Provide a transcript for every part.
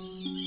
เข้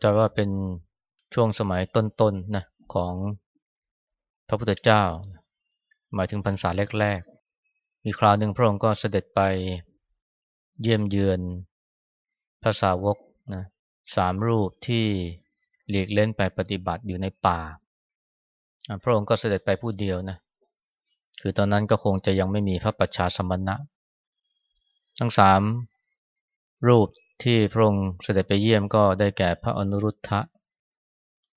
ใจว่าเป็นช่วงสมัยต้นๆนนะของพระพุทธเจ้า หมายถึงพรรษาแรกๆ มีคราวหนึ่งพระองค์ก็เสด็จไปเยี่ยมเยือนพระสาวกนะสามรูปที่หลีกเล่นไปปฏิบัติอยู่ในป่า พระองค์ก็เสด็จไปผู้เดียวนะ คือตอนนั้นก็คงจะยังไม่มีพระปัจฉาสมณะ ทั้งสามรูป ที่พระองค์เสด็จไปเยี่ยมก็ได้แก่พระอนุรุทธะ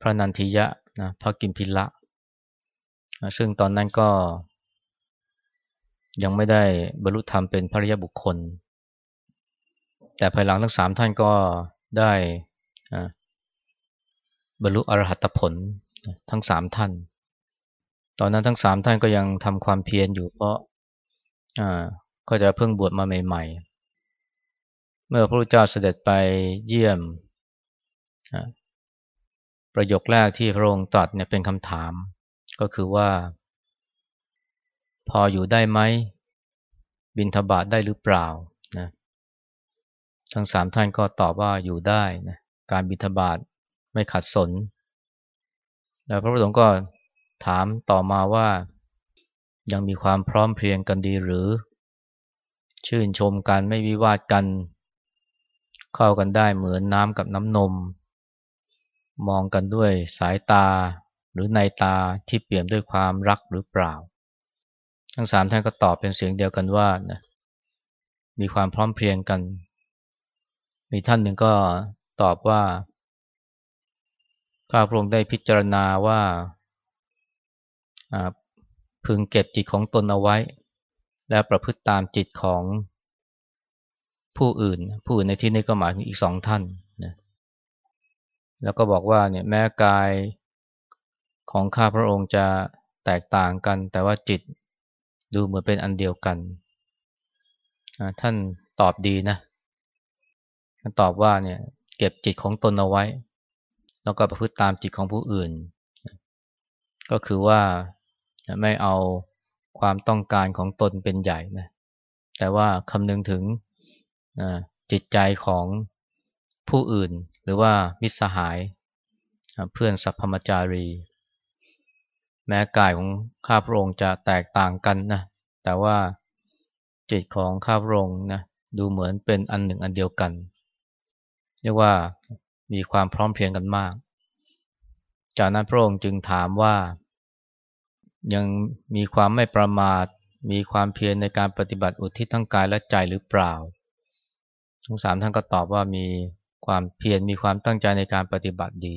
พระนันทิยะนะพระกิมพิละ ซึ่งตอนนั้นก็ ยังไม่ได้บรรลุธรรมเป็นพระยบุคคล แต่ภายหลังทั้งสามท่านก็ได้บรรลุอรหัตผลทั้งสามท่าน ตอนนั้นทั้งสามท่านก็ยังทำความเพียรอยู่เพราะก็จะเพิ่งบวชมาใหม่ๆ เมื่อพระพุทธเจ้าเสด็จไปเยี่ยม ประโยคแรกที่พระองค์ตรัสเนี่ยเป็นคำถาม ก็คือว่า พออยู่ได้ไหม บินทบาทได้หรือเปล่านะทั้งสามท่านก็ตอบว่าอยู่ได้นะการบินทบาทไม่ขัดสน แล้วพระพุทธองค์ก็ถามต่อมาว่ายังมีความพร้อมเพรียงกันดีหรือ ชื่นชมกันไม่วิวาทกัน เข้ากันได้เหมือนน้ำกับน้ำนม มองกันด้วยสายตาหรือในตาที่เปี่ยมด้วยความรักหรือเปล่า ทั้งสามท่านก็ตอบเป็นเสียงเดียวกันว่านะมีความพร้อมเพรียงกัน มีท่านหนึ่งก็ตอบว่าข้าพระองค์ได้พิจารณาว่าพึงเก็บจิตของตนเอาไว้ และประพฤติตามจิตของ ผู้อื่น ผู้อื่นในที่นี้ก็หมายถึงอีกสองท่านนะแล้วก็บอกว่าเนี่ยแม้กายของข้าพระองค์จะแตกต่างกัน แต่ว่าจิตดูเหมือนเป็นอันเดียวกัน ท่านตอบดีนะท่านตอบว่าเนี่ยเก็บจิตของตนเอาไว้ แล้วก็ประพฤติตามจิตของผู้อื่น ก็คือว่าไม่เอาความต้องการของตนเป็นใหญ่นะแต่ว่าคำนึงถึง จิตใจของผู้อื่น หรือว่ามิตรสหายเพื่อนสัพพมจารี แม้กายของข้าพระองค์จะแตกต่างกันนะแต่ว่าจิตของข้าพระองค์นะดูเหมือนเป็นอันหนึ่งอันเดียวกัน เรียกว่ามีความพร้อมเพรียงกันมาก จากนั้นพระองค์จึงถามว่า ยังมีความไม่ประมาทมีความเพียรในการปฏิบัติอุทิศทั้งกายและใจหรือเปล่า ทั้งสามท่านก็ตอบว่ามีความเพียรมีความตั้งใจในการปฏิบัติดี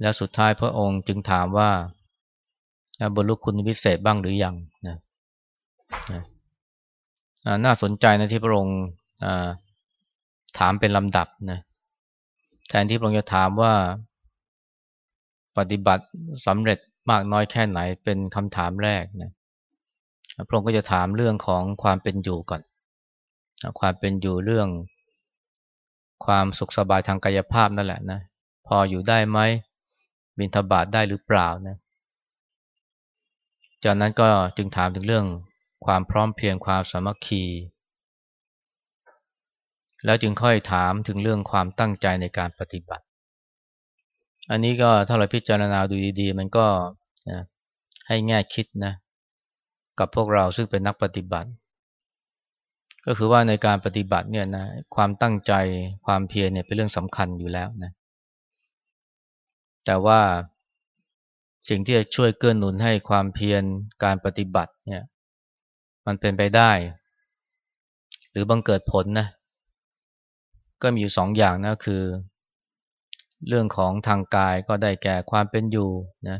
แล้วสุดท้ายพระองค์จึงถามว่าบรรลุคุณวิเศษบ้างหรือยังนะนะน่าสนใจนะที่พระองค์ถามเป็นลำดับนะแทนที่พระองค์จะถามว่าปฏิบัติสำเร็จมากน้อยแค่ไหนเป็นคำถามแรกนะพระองค์ก็จะถามเรื่องของความเป็นอยู่ก่อน ความเป็นอยู่เรื่อง ความสุขสบายทางกายภาพนั่นแหละนะพออยู่ได้ไหมบินทบาทได้หรือเปล่านะจากนั้นก็จึงถามถึงเรื่องความพร้อมเพียงความสามัคคี แล้วจึงค่อยถามถึงเรื่องความตั้งใจในการปฏิบัติ อันนี้ก็ถ้าเราพิจารณาดูดีๆ มันก็ให้แง่คิดนะกับพวกเราซึ่งเป็นนักปฏิบัติ ก็คือว่าในการปฏิบัติเนี่ยนะความตั้งใจความเพียรเนี่ยเป็นเรื่องสำคัญอยู่แล้วนะแต่ว่าสิ่งที่จะช่วยเกื้อหนุนให้ความเพียรการปฏิบัติเนี่ยมันเป็นไปได้ หรือบังเกิดผลนะก็มีอยู่สองอย่างนะคือ เรื่องของทางกายก็ได้แก่ความเป็นอยู่นะ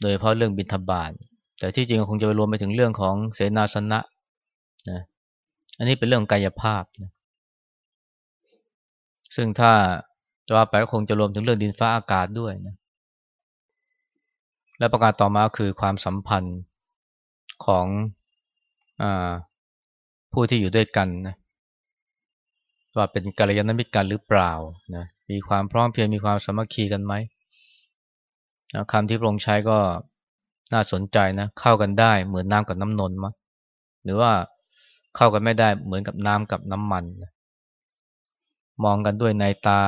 โดยเฉพาะเรื่องบิณฑบาตแต่ที่จริงคงจะไปรวมไปถึงเรื่องของเสนาสนะนะ อันนี้เป็นเรื่องกายภาพนะซึ่งถ้าจะว่าไปก็คงจะรวมถึงเรื่องดินฟ้าอากาศด้วยนะและประการต่อมาคือความสัมพันธ์ของอผู้ที่อยู่ด้วยกันนะว่าเป็นกัลยาณมิตรกันหรือเปล่านะมีความพร้อมเพียงมีความสามัคคีกันไหมคำที่พระองค์ใช้ก็น่าสนใจนะเข้ากันได้เหมือนน้ำกับน้ำนนมั้หรือว่า เข้ากันไม่ได้เหมือนกับน้ำกับน้ำมัน มองกันด้วยในตา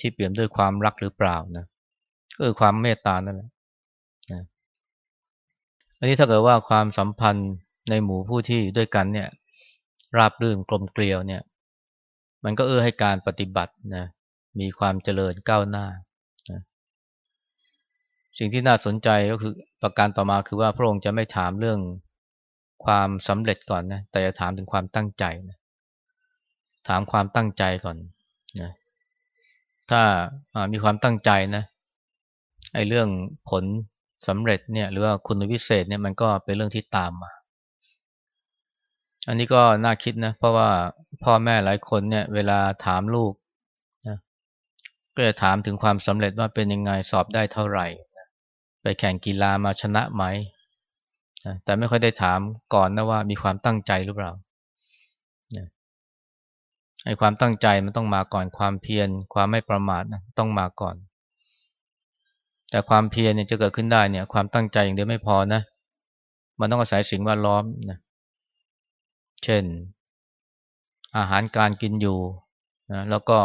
ที่เปี่ยมด้วยความรักหรือเปล่านะก็คือความเมตตานั่นแหละนะอันนี้ถ้าเกิดว่าความสัมพันธ์ในหมู่ผู้ที่ด้วยกันเนี่ย ราบรื่นกลมเกลียวเนี่ย มันก็เอื้อให้การปฏิบัตินะมีความเจริญก้าวหน้านะสิ่งที่น่าสนใจก็คือประการต่อมาคือว่าพระองค์จะไม่ถามเรื่อง ความสำเร็จก่อนนะแต่จะถามถึงความตั้งใจนะถามความตั้งใจก่อนนะถ้ามีความตั้งใจนะไอ้เรื่องผลสำเร็จเนี่ยหรือว่าคุณวิเศษเนี่ยมันก็เป็นเรื่องที่ตามมา อันนี้ก็น่าคิดนะเพราะว่าพ่อแม่หลายคนเนี่ยเวลาถามลูกนะก็จะถามถึงความสำเร็จว่าเป็นยังไงสอบได้เท่าไหร่ ไปแข่งกีฬามาชนะไหม แต่ไม่ค่อยได้ถามก่อนนะว่ามีความตั้งใจหรือเปล่าไอ้ความตั้งใจมันต้องมาก่อนความเพียรความไม่ประมาทนะต้องมาก่อน แต่ความเพียรเนี่ยจะเกิดขึ้นได้เนี่ย ความตั้งใจอย่างเดียวไม่พอนะ มันต้องอาศัยสิ่งแวดล้อมนะเช่น อาหารการกินอยู่นะแล้วก็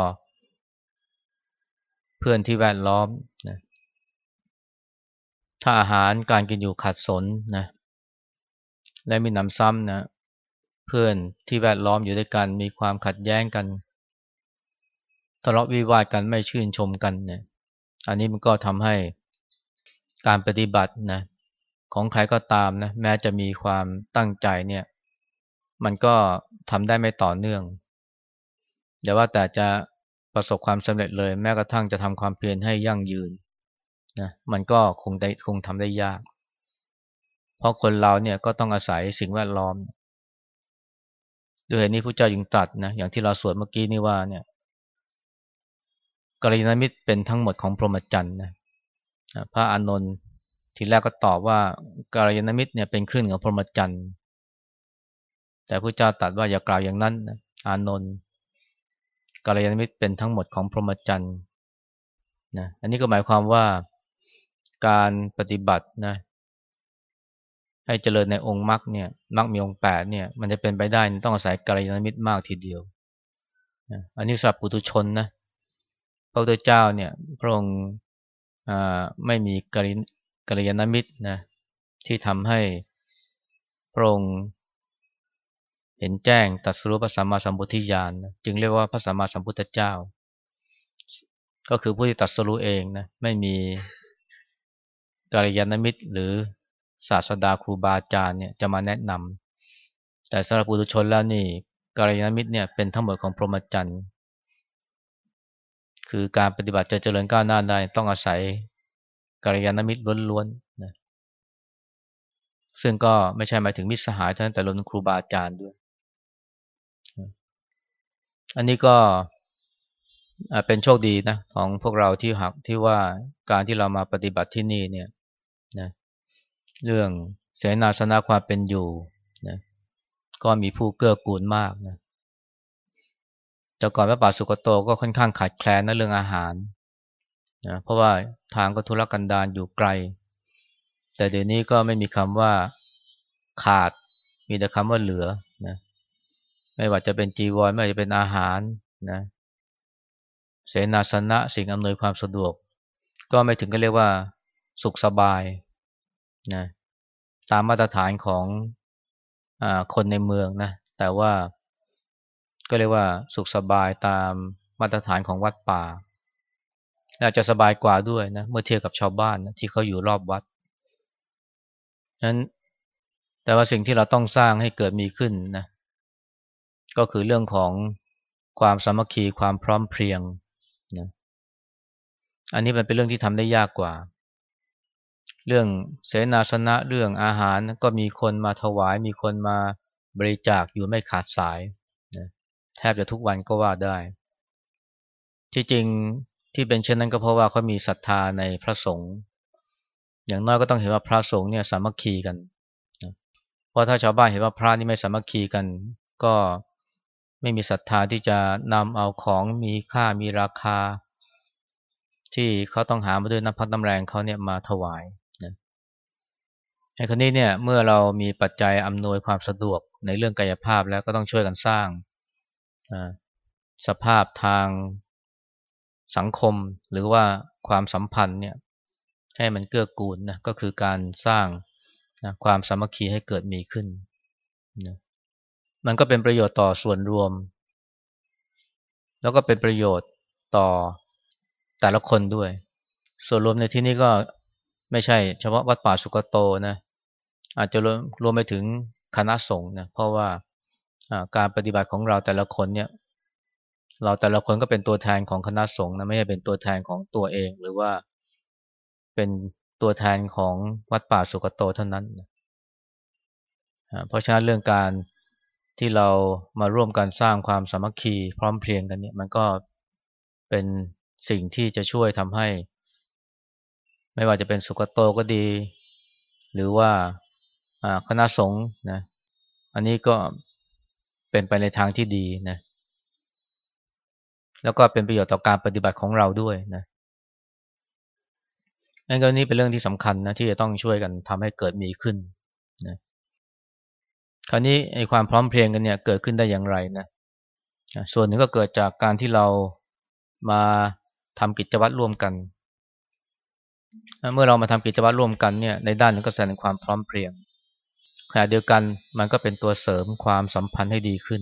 เพื่อนที่แวดล้อมนะถ้าอาหารการกินอยู่ขัดสนนะ และมีน้ำซ้ำนะเพื่อนที่แวดล้อมอยู่ด้วยกันมีความขัดแย้งกันทะเลาะวิวาทกันไม่ชื่นชมกันเนี่ยอันนี้มันก็ทำให้การปฏิบัตินะของใครก็ตามนะแม้จะมีความตั้งใจเนี่ยมันก็ทำได้ไม่ต่อเนื่องเดี๋ยวว่าแต่จะประสบความสำเร็จเลย แม้กระทั่งจะทำความเพียรให้ยั่งยืนนะมันก็คงได้คงทำได้ยาก เพราะคนเราเนี่ยก็ต้องอาศัยสิ่งแวดล้อมด้วยเหตุนี้พระเจ้ายิงตรัสนะอย่างที่เราสวดเมื่อกี้นี่ว่าเนี่ยกัลยาณมิตรเป็นทั้งหมดของพรหมจรรย์นะพระอานนท์ทีแรกก็ตอบว่ากัลยาณมิตรเนี่ยเป็นคลื่นของพรหมจรรย์แต่พระเจ้าตรัสว่าอย่ากล่าวอย่างนั้นนะอานนท์กัลยาณมิตรเป็นทั้งหมดของพรหมจรรย์นะอันนี้ก็หมายความว่าการปฏิบัตินะ ให้เจริญในองค์มรรคเนี่ยมรรคมีองค์แปดเนี่ยมันจะเป็นไปได้ต้องอาศัยกัลยาณมิตรมากทีเดียวอันนี้สำหรับปุถุชนนะพระพุทธเจ้าเนี่ยพระองค์ไม่มีกัลยาณมิตรนะที่ทำให้พระองค์เห็นแจ้งตัดสู้พระสัมมาสัมพุทธิญาณจึงเรียกว่าพระสัมมาสัมพุทธเจ้า ก็คือผู้ที่ตัดสู้เองนะไม่มีกัลยาณมิตรหรือ ศาสดาครูบาอาจารย์เนี่ยจะมาแนะนำแต่สำหรับปุถุชนแล้วนี่กัลยาณมิตรเนี่ยเป็นทั้งหมดของพรหมจรรย์คือการปฏิบัติจะเจริญก้าวหน้าได้ต้องอาศัยกัลยาณมิตรล้วนๆนะซึ่งก็ไม่ใช่หมายถึงมิตรสหายเท่านั้นแต่รวมถึงครูบาอาจารย์ด้วย อันนี้ก็เป็นโชคดีนะของพวกเราที่หักที่ว่าการที่เรามาปฏิบัติที่นี่เนี่ยนะ เรื่องเสนาสนะความเป็นอยู่นะก็มีผู้เกื้อกูลมากนะแต่ก่อนพระบาทสุกโตก็ค่อนข้างขาดแคลนในเรื่องอาหารนะเพราะว่าทางก็ทุรกันดารอยู่ไกล แต่เดี๋ยวนี้ก็ไม่มีคำว่าขาดมีแต่คำว่าเหลือนะไม่ว่าจะเป็นจีวรไม่ว่าจะเป็นอาหารนะเสนาสนะสิ่งอำนวยความสะดวก ก็ไม่ถึงก็เรียกว่าสุขสบาย นะตามมาตรฐานของอคนในเมืองนะแต่ว่าก็เรียกว่าสุขสบายตามมาตรฐานของวัดป่าอาจจะสบายกว่าด้วยนะเมื่อเทียบกับชาวบ้านนะที่เขาอยู่รอบวัดนั้นแต่ว่าสิ่งที่เราต้องสร้างให้เกิดมีขึ้นนะก็คือเรื่องของความสามัคคีความพร้อมเพรียงนะอันนี้มันเป็นเรื่องที่ทำได้ยากกว่า เรื่องเสนาสนะเรื่องอาหารก็มีคนมาถวาย มีคนมาบริจาคอยู่ไม่ขาดสายนะแทบจะทุกวันก็ว่าได้ ที่จริงที่เป็นเช่นนั้นก็เพราะว่าเขามีศรัทธาในพระสงฆ์อย่างน้อยก็ต้องเห็นว่าพระสงฆ์เนี่ยสามัคคีกันเพราะถ้าชาวบ้านเห็นว่าพระนี่ไม่สามัคคีกัน ก็ไม่มีศรัทธาที่จะนำเอาของมีค่ามีราคา ที่เขาต้องหามาด้วยน้ำพักน้ำแรงเขาเนี่ยมาถวาย ไอ้คนนี้เนี่ยเมื่อเรามีปัจจัยอำนวยความสะดวกในเรื่องกายภาพแล้วก็ต้องช่วยกันสร้างสภาพทางสังคมหรือว่าความสัมพันธ์เนี่ยให้มันเกื้อกูลนะก็คือการสร้างนะความสามัคคีให้เกิดมีขึ้นนะมันก็เป็นประโยชน์ต่อส่วนรวม แล้วก็เป็นประโยชน์ต่อแต่ละคนด้วย ส่วนรวมในที่นี้ก็ ไม่ใช่ เฉพาะวัดป่าสุกโตนะอาจจะรวมรวมไปถึงคณะสงฆ์นะเพราะว่าการปฏิบัติของเราแต่ละคนเนี่ยเราแต่ละคนก็เป็นตัวแทนของคณะสงฆ์นะไม่ใช่เป็นตัวแทนของตัวเอง หรือว่าเป็นตัวแทนของวัดป่าสุกโตเท่านั้นเพราะฉะนั้นเรื่องการที่เรามาร่วมกันสร้างความสามัคคีพร้อมเพรียงกันเนี่ยมันก็เป็นสิ่งที่จะช่วยทำให้ ไม่ว่าจะเป็นสุกโตก็ดี หรือว่าคณะสงฆ์นะอันนี้ก็เป็นไปในทางที่ดีนะแล้วก็เป็นประโยชน์ต่อการปฏิบัติของเราด้วยนะนั่นก็นี่เป็นเรื่องที่สำคัญนะที่จะต้องช่วยกันทำให้เกิดมีขึ้นนะคราวนี้ไอ้ความพร้อมเพรียงกันเนี่ยเกิดขึ้นได้อย่างไรนะส่วนหนึ่งก็เกิดจากการที่เรามาทำกิจวัตรร่วมกัน เมื่อเรามาทำกิจวัตรร่วมกันเนี่ยในด้านนึงก็แสดงความพร้อมเพรียงขณะเดียวกันมันก็เป็นตัวเสริมความสัมพันธ์ให้ดีขึ้น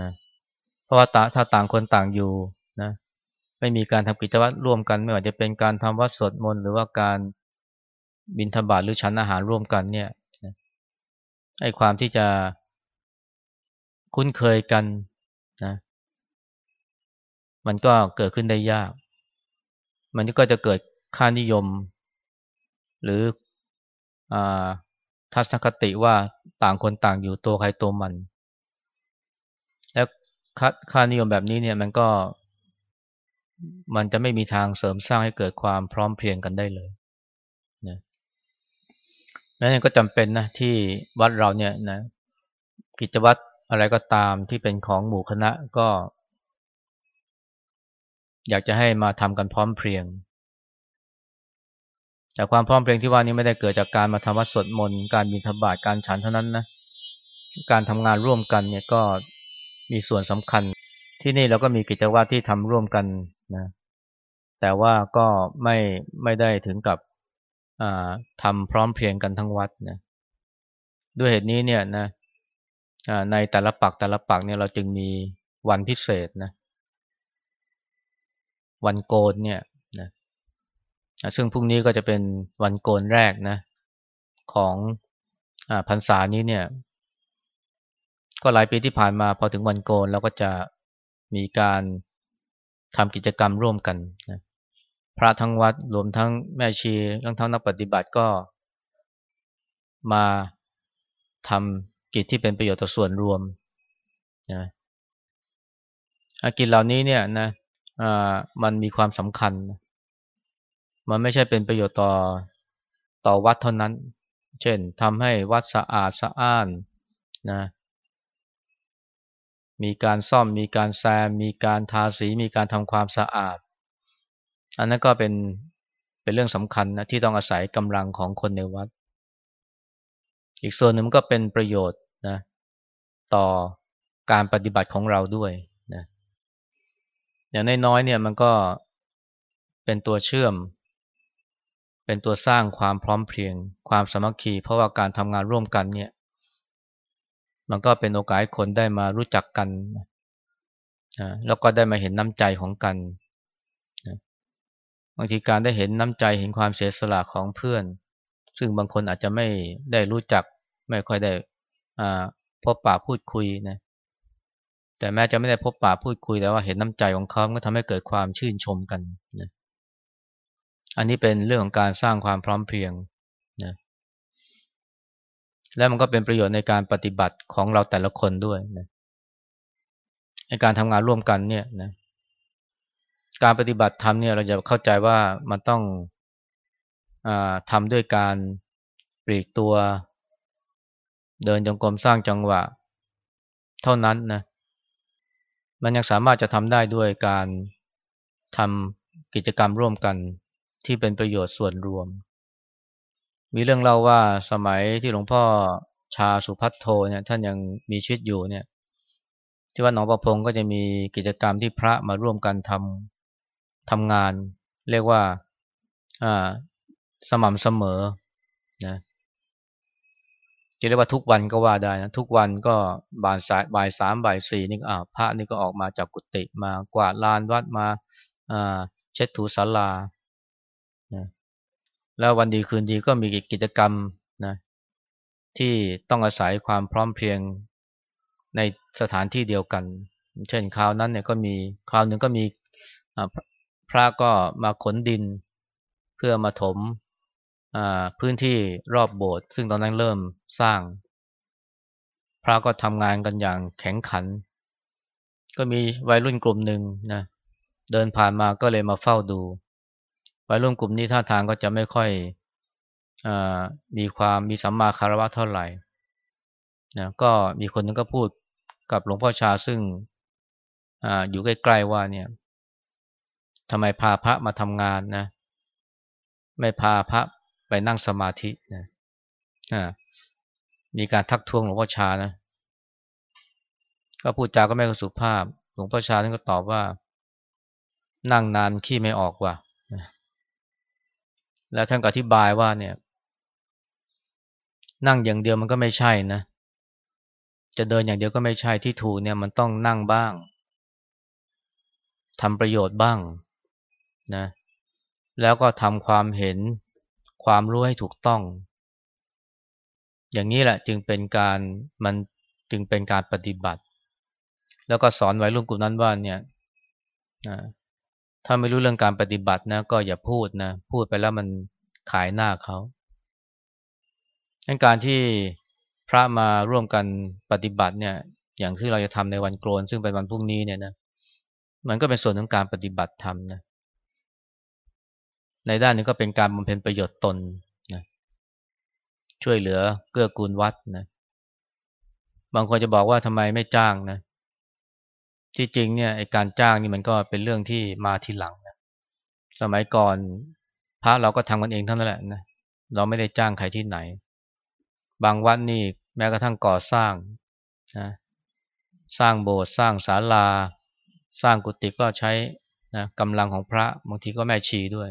นะเพราะว่าถ้าต่างคนต่างอยู่นะไม่มีการทำกิจวัตรร่วมกัน ไม่ว่าจะเป็นการทำวัดสวดมนต์หรือว่าการบินธบาตหรือฉันอาหารร่วมกันเนี่ยไอ้ความที่จะคุ้นเคยกันนะมันก็เกิดขึ้นได้ยาก มันก็จะเกิด ค่านิยม หรืออทัศนคติว่าต่างคนต่างอยู่ตัวใครตัวมัน แล้วค่านิยมแบบนี้เนี่ยมันก็มันจะไม่มีทางเสริมสร้างให้เกิดความพร้อมเพรียงกันได้เลยนะนั้นก็จำเป็นนะที่วัดเราเนี่ยนะกิจวัตรอะไรก็ตามที่เป็นของหมู่คณะก็ อยากจะให้มาทำกันพร้อมเพรียง แต่ความพร้อมเพรียงที่ว่านี้ไม่ได้เกิดจากการมาทำวัดสวดมนต์การบิณฑบาตการฉันเท่านั้นนะการทำงานร่วมกันเนี่ยก็มีส่วนสำคัญ ที่นี่เราก็มีกิจวัตรที่ทำร่วมกันนะแต่ว่าก็ไม่ไม่ได้ถึงกับทำพร้อมเพรียงกันทั้งวัดนะด้วยเหตุนี้เนี่ยนะในแต่ละปักแต่ละปักเนี่ยเราจึงมีวันพิเศษนะวันโกนเนี่ย ซึ่งพรุ่งนี้ก็จะเป็นวันโกนแรกนะของอพรรษานี้เนี่ย ก็หลายปีที่ผ่านมาพอถึงวันโกนเราก็จะมีการทำกิจกรรมร่วมกันนะพระทั้งวัดรวมทั้งแม่ชีทั้งทั้งนักปฏิบัติก็มาทำกิจที่เป็นประโยชน์ต่อส่วนรวมนะกิจเหล่านี้เนี่ยนะมันมีความสำคัญ มันไม่ใช่เป็นประโยชน์ต่อต่อวัดเท่านั้น เช่นทำให้วัดสะอาดสะอ้านนะมีการซ่อมมีการแซม มีการทาสีมีการทำความสะอาด อันนั้นก็เป็นเป็นเรื่องสำคัญนะที่ต้องอาศัยกำลังของคนในวัด อีกส่วนหนึ่งก็เป็นประโยชน์นะต่อการปฏิบัติของเราด้วยนะอย่างน้อยๆเนี่ยมันก็เป็นตัวเชื่อม เป็นตัวสร้างความพร้อมเพรียง ความสมัคคี เพราะว่าการทำงานร่วมกันเนี่ย มันก็เป็นโอกาสให้คนได้มารู้จักกันแล้วก็ได้มาเห็นน้ำใจของกันบางทีการได้เห็นน้ำใจเห็นความเสียสละของเพื่อน ซึ่งบางคนอาจจะไม่ได้รู้จัก ไม่ค่อยได้พบปะพูดคุยนะแต่แม้จะไม่ได้พบปะพูดคุยแต่ว่าเห็นน้ำใจของเขาก็ทำให้เกิดความชื่นชมกันนะ อันนี้เป็นเรื่องของการสร้างความพร้อมเพรียงนะและมันก็เป็นประโยชน์ในการปฏิบัติของเราแต่ละคนด้วยนะในการทำงานร่วมกันเนี่ยนะการปฏิบัติธรรมเนี่ยเราจะเข้าใจว่ามันต้องอทำด้วยการปลีกตัว เดินจงกรมสร้างจังหวะ เท่านั้นนะมันยังสามารถจะทำได้ด้วยการทำกิจกรรมร่วมกัน ที่เป็นประโยชน์ส่วนรวม มีเรื่องเล่าว่าสมัยที่หลวงพ่อชาสุพัทโทเนี่ยท่านยังมีชีวิตอยู่เนี่ยที่วัดหนองประพงก็จะมีกิจกรรมที่พระมาร่วมกันทำทำงาน เรียกว่าสม่ำเสมอนะจะเรียกว่าทุกวันก็ว่าได้นะทุกวันก็บ่ายสายบ่ายสามบ่ายสี่นี่อ่าพระนี่ก็ออกมาจากกุฏิมากวาดลานวัดมาเช็ดถูศาลา แล้ววันดีคืนดีก็มีกิจกรรมนะที่ต้องอาศัยความพร้อมเพรียงในสถานที่เดียวกัน เช่นคราวนั้นเนี่ยก็มีคราวหนึ่งก็มีพระก็มาขนดิน เพื่อมาถมพื้นที่รอบโบสถ์ซึ่งตอนนั้นเริ่มสร้าง พระก็ทำงานกันอย่างแข็งขัน ก็มีวัยรุ่นกลุ่มหนึ่งนะเดินผ่านมาก็เลยมาเฝ้าดู วัยรุ่นกลุ่มนี้ท่าทางก็จะไม่ค่อยอมีความมีสัมมาคารวะเท่าไหร่นะก็มีคนนึงก็พูดกับหลวงพ่อชาซึ่งออยู่ใกล้ๆว่าเนี่ยทำไมพาพระมาทำงานนะ ไม่พาพระไปนั่งสมาธินะมีการทักท้วงหลวงพ่อชานะ ก็พูดจาก็ไม่สุภาพ หลวงพ่อชาท่านก็ตอบว่า นั่งนานขี้ไม่ออกว่ะ แล้วท่านก็อธิบายว่าเนี่ย นั่งอย่างเดียวมันก็ไม่ใช่นะ จะเดินอย่างเดียวก็ไม่ใช่ที่ถูกเนี่ยมันต้องนั่งบ้างทำประโยชน์บ้างนะแล้วก็ทำความเห็นความรู้ให้ถูกต้อง อย่างนี้แหละจึงเป็นการมันจึงเป็นการปฏิบัติ แล้วก็สอนไว้รุ่นกลุ่มนั้นว่าเนี่ยนะ ถ้าไม่รู้เรื่องการปฏิบัตินะ ก็อย่าพูดนะ พูดไปแล้วมันขายหน้าเขาการที่พระมาร่วมกันปฏิบัติเนี่ย อย่างที่เราจะทำในวันโกนซึ่งเป็นวันพรุ่งนี้เนี่ยนะ มันก็เป็นส่วนของการปฏิบัติธรรมนะ ในด้านนี้ก็เป็นการบำเพ็ญประโยชน์ตนนะ ช่วยเหลือเกื้อกูลวัดนะ บางคนจะบอกว่าทำไมไม่จ้างนะ ที่จริงเนี่ยไอการจ้างนี่มันก็เป็นเรื่องที่มาทีหลังนะสมัยก่อนพระเราก็ทำกันเองเทั้งนั้นแหละนะเราไม่ได้จ้างใครที่ไหน บางวัดนี่แม้กระทั่งก่อสร้างนะสร้างโบสถ์สร้างศาลา สร้างกุฏิก็ใช้นะกำลังของพระบางทีก็แม่ชีด้วย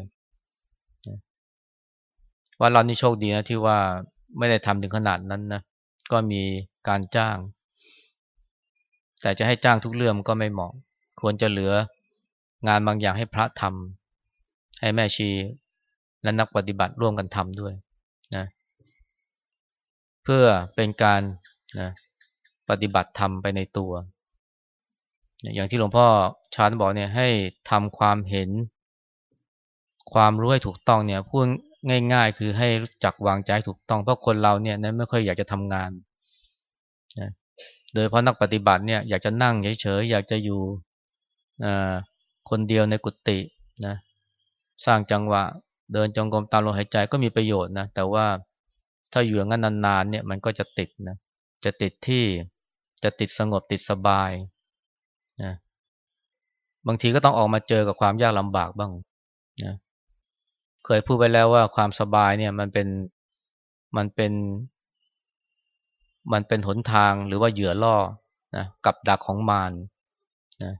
วัดเรานี่โชคดีนะที่ว่าไม่ได้ทำถึงขนาดนั้นนะก็มีการจ้าง แต่จะให้จ้างทุกเรื่องก็ไม่เหมาะ ควรจะเหลืองานบางอย่างให้พระทำให้แม่ชีและนักปฏิบัติร่วมกันทำด้วยนะเพื่อเป็นการนะปฏิบัติธรรมไปในตัว อย่างที่หลวงพ่อชาญบอกเนี่ยให้ทำความเห็น ความรู้ให้ถูกต้องเนี่ยพูดง่าย ๆ คือให้รู้จักวางใจถูกต้องเพราะคนเราเนี่ยนะไม่ค่อยอยากจะทำงานนะ โดยเพราะนักปฏิบัติเนี่ยอยากจะนั่งเฉยๆอยากจะอยู่คนเดียวในกุฏินะสร้างจังหวะ เดินจงกรมตามลมหายใจก็มีประโยชน์นะแต่ว่าถ้าอยู่อย่างนั้นนานๆเนี่ยมันก็จะติดนะจะติดที่จะติดสงบติดสบายนะบางทีก็ต้องออกมาเจอกับความยากลำบากบ้างนะเคยพูดไปแล้วว่าความสบายเนี่ยมันเป็นมันเป็น มันเป็นหนทางหรือว่าเหยื่อล่อนะกับดักของมารนะ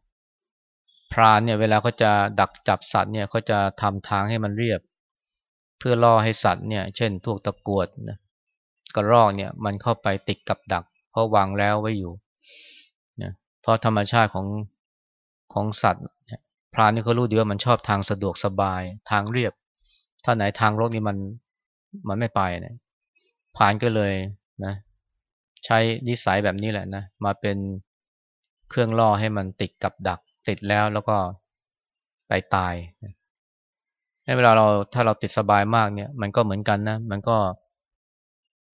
พรานเนี่ยเวลาเขาจะดักจับสัตว์เนี่ยเขาจะทำทางให้มันเรียบ เพื่อล่อให้สัตว์เนี่ยเช่นพวกตะกวดนะกระรอกเนี่ยมันเข้าไปติดกับดัก เพราะวางแล้วไว้อยู่นะเพราะธรรมชาติของของสัตว์พรานนี่เขารู้ดีว่ามันชอบทางสะดวกสบายทางเรียบ ถ้าไหนทางรกนี่มันมันไม่ไปเนี่ยผ่านก็เลยนะ ใช้นิสัยแบบนี้แหละนะมาเป็นเครื่องล่อให้มันติดกับดัก ติดแล้วแล้วก็ไปตายในเวลาเราถ้าเราติดสบายมากเนี่ย มันก็เหมือนกันนะ มันก็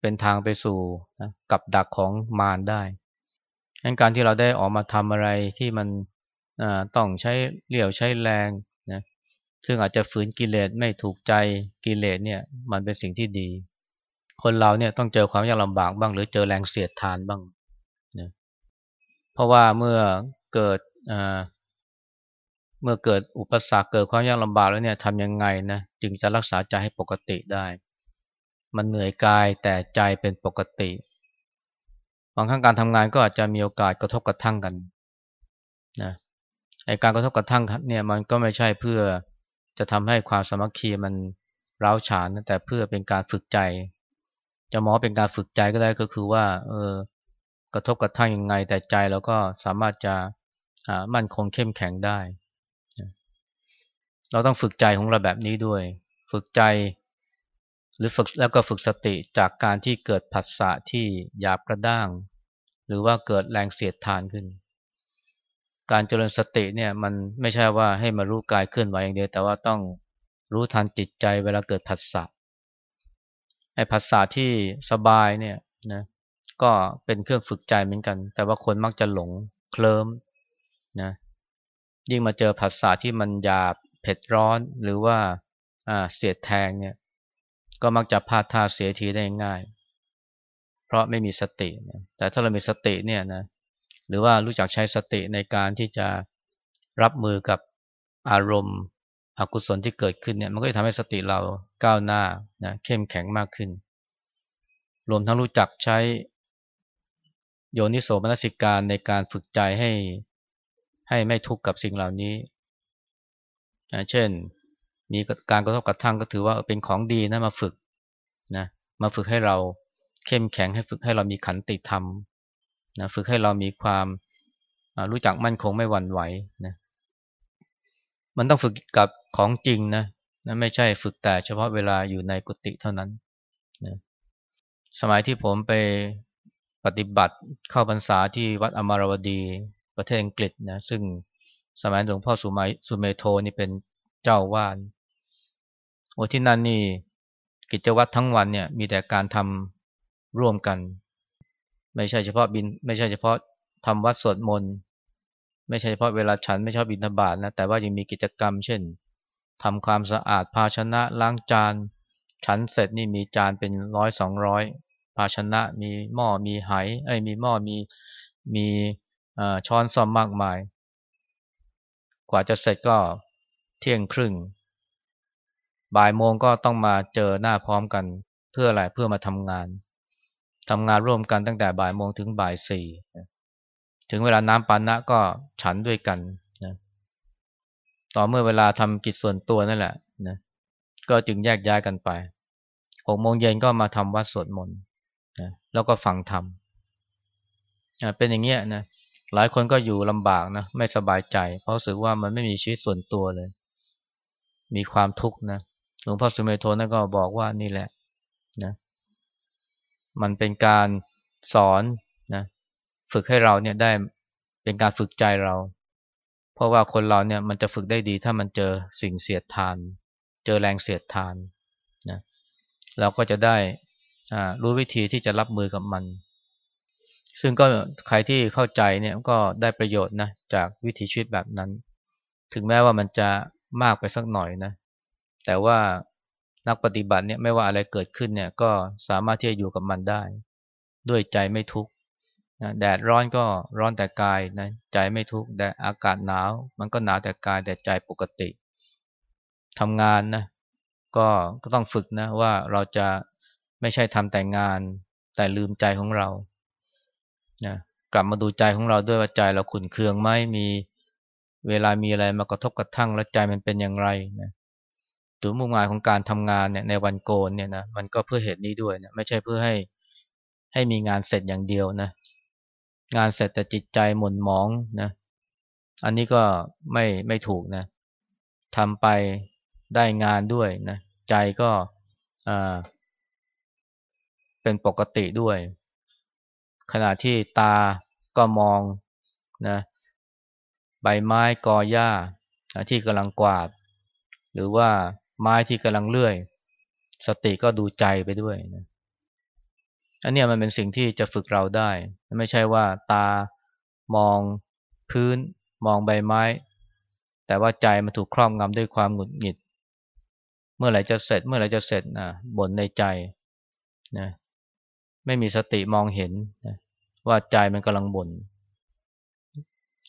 เป็นทางไปสู่นะกับดักของมารได้งั้นการที่เราได้ออกมาทำอะไรที่มันต้องใช้เลี่ยวใช้แรงนะซึ่งอาจจะฝืนกิเลสไม่ถูกใจกิเลสเนี่ย มันเป็นสิ่งที่ดี คนเราเนี่ยต้องเจอความยากลำบากบ้าง หรือเจอแรงเสียดทานบ้างนะเพราะว่าเมื่อเกิดเมื่อเกิดอุปสรรคเกิดความยากลำบากแล้วเนี่ยทำยังไงนะจึงจะรักษาใจให้ปกติได้ มันเหนื่อยกายแต่ใจเป็นปกติ บางครั้งการทำงานก็อาจจะมีโอกาสกระทบกระทั่งกันนะไอการกระทบกระทั่งเนี่ยมันก็ไม่ใช่เพื่อจะทำให้ความสมัคคีมันร้าวฉานแต่เพื่อเป็นการฝึกใจ จะมองเป็นการฝึกใจก็ได้ก็คือว่า เออกระทบกระทั่งยังไง แต่ใจเราก็สามารถจะมั่นคงเข้มแข็งได้ เราต้องฝึกใจของเราแบบนี้ด้วย ฝึกใจ หรือฝึกแล้วก็ฝึกสติจากการที่เกิดผัสสะที่หยาบกระด้าง หรือว่าเกิดแรงเสียดทานขึ้น การเจริญสติเนี่ยมันไม่ใช่ว่าให้มารู้กายเคลื่อนไหวอย่างเดียวแต่ว่าต้องรู้ทันจิตใจเวลาเกิดผัสสะ ไอ้ผัสสะที่สบายเนี่ยนะก็เป็นเครื่องฝึกใจเหมือนกัน แต่ว่าคนมักจะหลงเคลิมนะยิ่งมาเจอผัสสะที่มันหยาบเผ็ดร้อนหรือว่าอ่าเสียดแทงเนี่ยก็มักจะพลาดท่าเสียทีได้ง่าย เพราะไม่มีสติ แต่ถ้าเรามีสติเนี่ยนะหรือว่ารู้จักใช้สติในการที่จะรับมือกับอารมณ์ อกุศลที่เกิดขึ้นเนี่ยมันก็จะทำให้สติเราก้าวหน้านะเข้มแข็งมากขึ้น รวมทั้งรู้จักใช้โยนิโสมนสิการในการฝึกใจให้ให้ไม่ทุกข์กับสิ่งเหล่านี้นะเช่น มีการกระทบกระทั่งก็ถือว่าเป็นของดีนะมาฝึกนะมาฝึกให้เราเข้มแข็งให้ฝึกให้เรามีขันติธรรมนะฝึกให้เรามีความรู้จักมั่นคงไม่หวั่นไหวนะมันต้องฝึกกับ ของจริงนะนะไม่ใช่ฝึกแต่เฉพาะเวลาอยู่ในกุฏิเท่านั้นนะสมัยที่ผมไปปฏิบัติเข้าพรรษาที่วัดอมรวดีประเทศอังกฤษนะซึ่งสมัยหลวงพ่อสุมสุเมโทนี่เป็นเจ้าวาดโอ้ที่นั่นนี่กิจวัตรทั้งวันเนี่ยมีแต่การทำร่วมกัน ไม่ใช่เฉพาะบิน ไม่ใช่เฉพาะทำวัดสวดมนต์ไม่ใช่เฉพาะเวลาฉันไม่ชอบบินทบาทนะแต่ว่ายังมีกิจกรรม เช่น ทำความสะอาดภาชนะล้างจานฉันเสร็จนี่มีจานเป็นร้อยสองร้อยภาชนะมีหม้อมีไหเอ้ยมีหม้อมีมีช้อนซ่อมมากมาย กว่าจะเสร็จก็เที่ยงครึ่ง บ่ายโมงก็ต้องมาเจอหน้าพร้อมกันเพื่ออะไรเพื่อมาทำงานทำงานร่วมกันตั้งแต่บ่ายโมงถึงบ่ายสี่ถึงเวลาน้ำปานะก็ฉันด้วยกัน ต่อเมื่อเวลาทำกิจส่วนตัวนั่นแหละนะก็จึงแยกย้ายกันไปหกโมงเย็นก็มาทำวัดสวดมนต์นะแล้วก็ฟังธรรมเป็นอย่างเงี้ยนะหลายคนก็อยู่ลำบากนะไม่สบายใจ เพราะรู้สึกว่ามันไม่มีชีวิตส่วนตัวเลย มีความทุกข์นะหลวงพ่อสุเมโทนั่นก็บอกว่านี่แหละนะมันเป็นการสอนนะฝึกให้เราเนี่ยได้เป็นการฝึกใจเรา เพราะว่าคนเราเนี่ยมันจะฝึกได้ดีถ้ามันเจอสิ่งเสียดทาน เจอแรงเสียดทานนะเราก็จะได้รู้วิธีที่จะรับมือกับมัน ซึ่งก็ใครที่เข้าใจเนี่ยก็ได้ประโยชน์นะจากวิถีชีวิตแบบนั้น ถึงแม้ว่ามันจะมากไปสักหน่อยนะ แต่ว่านักปฏิบัติเนี่ยไม่ว่าอะไรเกิดขึ้นเนี่ยก็สามารถที่จะอยู่กับมันได้ ด้วยใจไม่ทุกข์ นะแดดร้อนก็ร้อนแต่กายนะใจไม่ทุกข์แดดอากาศหนาว มันก็หนาวแต่กายแต่ใจปกติทำงานนะก็ก็ต้องฝึกนะว่าเราจะไม่ใช่ทำแต่งานแต่ลืมใจของเรานะกลับมาดูใจของเราด้วยว่าใจเราขุนเคืองไหมมีเวลามีอะไรมากระทบกระทั่งแล้วใจมันเป็นอย่างไรนะจุดมุ่งหมายของการทำงานเนี่ยในวันโกนเนี่ยนะมันก็เพื่อเหตุนี้ด้วยนะไม่ใช่เพื่อให้ให้มีงานเสร็จอย่างเดียวนะ งานเสร็จแต่จิตใจหม่นหมองนะอันนี้ก็ไม่ไม่ถูกนะทำไปได้งานด้วยนะใจก็เป็นปกติด้วย ขณะที่ตาก็มองนะใบไม้กอหญ้าที่กำลังกวาด หรือว่าไม้ที่กำลังเลื่อย สติก็ดูใจไปด้วยนะ อันนี้มันเป็นสิ่งที่จะฝึกเราได้ ไม่ใช่ว่าตามองพื้นมองใบไม้ แต่ว่าใจมันถูกครอบงำด้วยความหงุดหงิด เมื่อไหร่จะเสร็จ เมื่อไหร่จะเสร็จนะบ่นในใจนะไม่มีสติมองเห็นนะว่าใจมันกำลังบน่น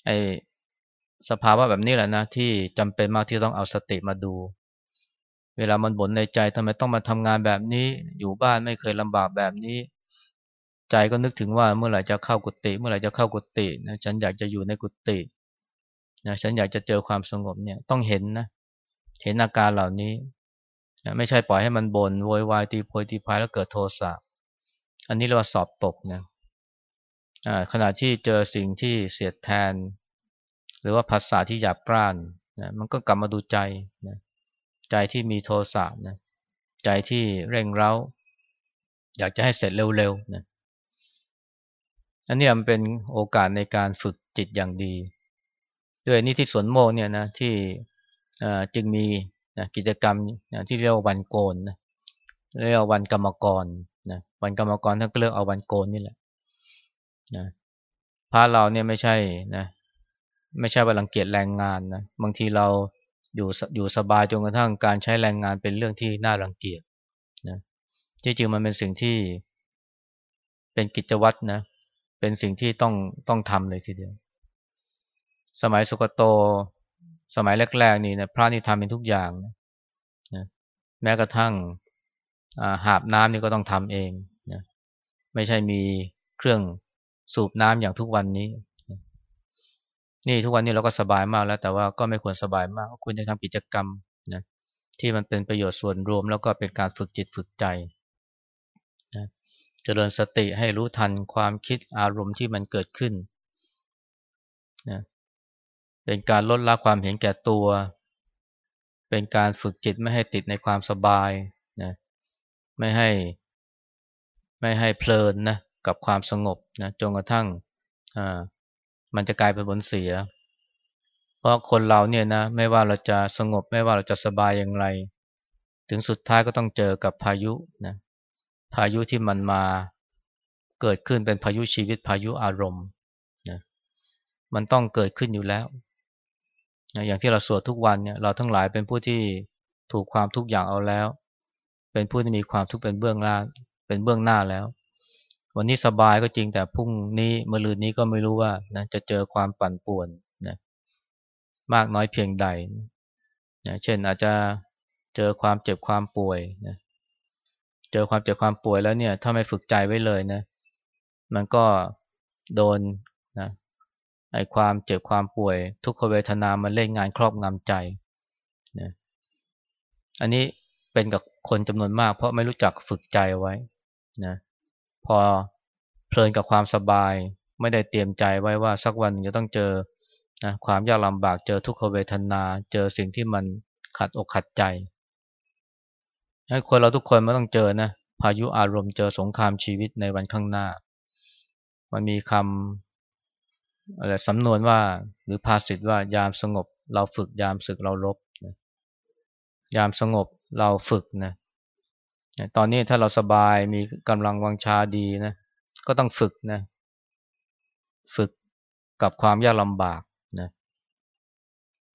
ไอสภาวะแบบนี้แหละนะที่จำเป็นมากที่ต้องเอาสติมาดู เวลามันบ่นในใจทำไมต้องมาทำงานแบบนี้ อยู่บ้านไม่เคยลำบากแบบนี้ ใจก็นึกถึงว่าเมื่อไหร่จะเข้ากุฏิเมื่อไหร่จะเข้ากุฏินะฉันอยากจะอยู่ในกุฏินะฉันอยากจะเจอความสงบเนี่ยต้องเห็นนะเห็นอาการเหล่านี้นะไม่ใช่ปล่อยให้มันบน่นโวยวายตีโพยตีพายแล้วเกิดโทสะอันนี้เรียกว่าสอบตกนะขณะที่เจอสิ่งที่เสียดแทน หรือว่าภาษาที่หยาบกร้านนะมันก็กลับมาดูใจนะใจที่มีโทสะนะใจที่เร่งเร้า อยากจะให้เสร็จเร็วๆนะ อันนี้มันเป็นโอกาสในการฝึกจิตอย่างดี ด้วยนี่ที่สวนโมกเนี่ยนะที่จึงมีนะกิจกรรมนะที่เรียกว่าวันโกนนะเรียกว่าวันกรรมกรนะวันกรรมกรท่านก็เลือกเอาวันโกนนี่แหละนะพระเราเนี่ยไม่ใช่นะไม่ใช่ว่ารังเกียจแรงงานนะบางทีเราอยู่อยู่สบายจนกระทั่งการใช้แรงงานเป็นเรื่องที่น่ารังเกียจนะที่จริงมันเป็นสิ่งที่เป็นกิจวัตรนะ เป็นสิ่งที่ต้องต้องทำเลยทีเดียว สมัยสุกโต สมัยแรกๆนี่นะพระนี่ทำเป็นทุกอย่างนะแม้กระทั่งหาบน้ำนี่ก็ต้องทำเองนะไม่ใช่มีเครื่องสูบน้ำอย่างทุกวันนี้ นี่ทุกวันนี้เราก็สบายมากแล้ว แต่ว่าก็ไม่ควรสบายมากควรจะทำกิจกรรมนะที่มันเป็นประโยชน์ส่วนรวม แล้วก็เป็นการฝึกจิตฝึกใจ เจริญสติให้รู้ทันความคิดอารมณ์ที่มันเกิดขึ้นนะเป็นการลดละความเห็นแก่ตัว เป็นการฝึกจิตไม่ให้ติดในความสบายนะไม่ให้ไม่ให้เพลินนะกับความสงบนะจนกระทั่งอ่ามันจะกลายเป็นผลเสีย เพราะคนเราเนี่ยนะไม่ว่าเราจะสงบไม่ว่าเราจะสบายอย่างไร ถึงสุดท้ายก็ต้องเจอกับพายุนะ พายุที่มันมาเกิดขึ้นเป็นพายุชีวิตพายุอารมณ์นะมันต้องเกิดขึ้นอยู่แล้วนะอย่างที่เราสวดทุกวันเนี่ยเราทั้งหลายเป็นผู้ที่ถูกความทุกอย่างเอาแล้ว เป็นผู้ที่มีความทุกข์เป็นเบื้องหน้าเป็นเบื้องหน้าแล้ว วันนี้สบายก็จริงแต่พรุ่งนี้มะรืนนี้ก็ไม่รู้ว่านะจะเจอความปั่นป่วนนะมากน้อยเพียงใดนะเช่นอาจจะเจอความเจ็บความป่วยนะ เจอความเจ็บความป่วยแล้วเนี่ย ถ้าไม่ฝึกใจไว้เลยนะ มันก็โดนนะไอ้ความเจ็บความป่วย ทุกขเวทนามันเล่นงานครอบงำใจนะอันนี้เป็นกับคนจำนวนมาก เพราะไม่รู้จักฝึกใจไว้นะพอเพลินกับความสบาย ไม่ได้เตรียมใจไว้ว่าสักวันจะต้องเจอนะความยากลำบากเจอทุกขเวทนา เจอสิ่งที่มันขัดอกขัดใจ คนเราทุกคนไม่ต้องเจอนะพายุอารมณ์เจอสงครามชีวิตในวันข้างหน้า มันมีคำอะไรสำนวนว่าหรือภาษิตว่ายามสงบ เราฝึกยามศึกเราลบนะยามสงบเราฝึกนะตอนนี้ถ้าเราสบายมีกำลังวังชาดีนะก็ต้องฝึกนะฝึกกับความยากลำบากนะ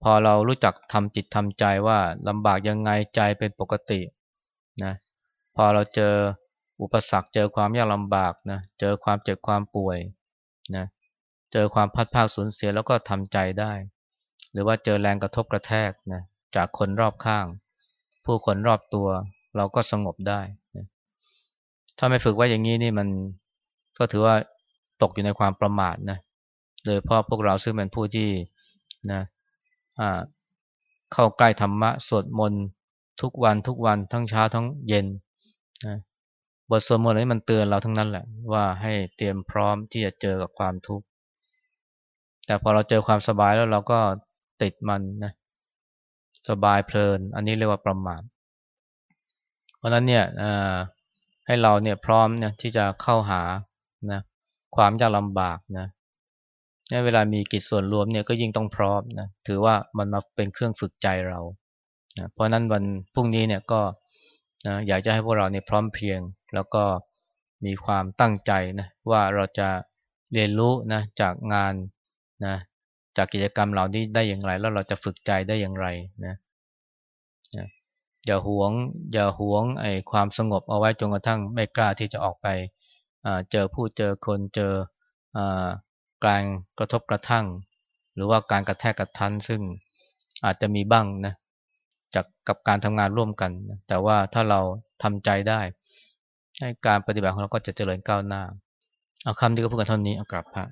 พอเรารู้จักทำจิตทำใจว่าลำบากยังไงใจเป็นปกติ นะพอเราเจออุปสรรค เจอความยากลำบากนะเจอความเจ็บความป่วยนะเจอความพัดภาคสูญเสียแล้วก็ทำใจได้ หรือว่าเจอแรงกระทบกระแทกนะจากคนรอบข้าง ผู้คนรอบตัวเราก็สงบได้นะถ้าไม่ฝึกว่าอย่างนี้นี่มันก็ถือว่าตกอยู่ในความประมาทนะโดยเพราะพวกเราซึ่งเป็นผู้ที่นะเข้าใกล้ธรรมะสวดมนต์ ทุกวันทุกวันทั้งเช้าทั้งเย็นนะบทสวดมนต์นี้มันเตือนเราทั้งนั้นแหละว่าให้เตรียมพร้อมที่จะเจอกับความทุกข์แต่พอเราเจอความสบายแล้วเราก็ติดมันนะสบายเพลิน อันนี้เรียกว่าประมาทเพราะนั้นเนี่ยให้เราเนี่ยพร้อมเนี่ยที่จะเข้าหานะความยากลำบากนะเวลามีกิจส่วนรวมเนี่ยก็ยิ่งต้องพร้อมนะถือว่ามันมาเป็นเครื่องฝึกใจเรา นะเพราะนั้นวันพรุ่งนี้เนี่ยก็นะอยากจะให้พวกเราเนี่ยพร้อมเพียง แล้วก็มีความตั้งใจนะว่าเราจะเรียนรู้นะจากงานนะจากกิจกรรมเหล่านี้ได้อย่างไร แล้วเราจะฝึกใจได้อย่างไรนะนะอย่าหวง อย่าหวงไอ้ความสงบเอาไว้จนกระทั่งไม่กล้าที่จะออกไปเจอผู้เจอคนเจอการกระทบกระทั่ง หรือว่าการกระแทกกระทันซึ่งอาจจะมีบ้างนะ จากกับการทำงานร่วมกัน แต่ว่าถ้าเราทำใจได้ให้การปฏิบัติของเราก็จะเจริญก้าวหน้า เอาคำที่ก็พูดกันเท่านี้ เอากลับพระ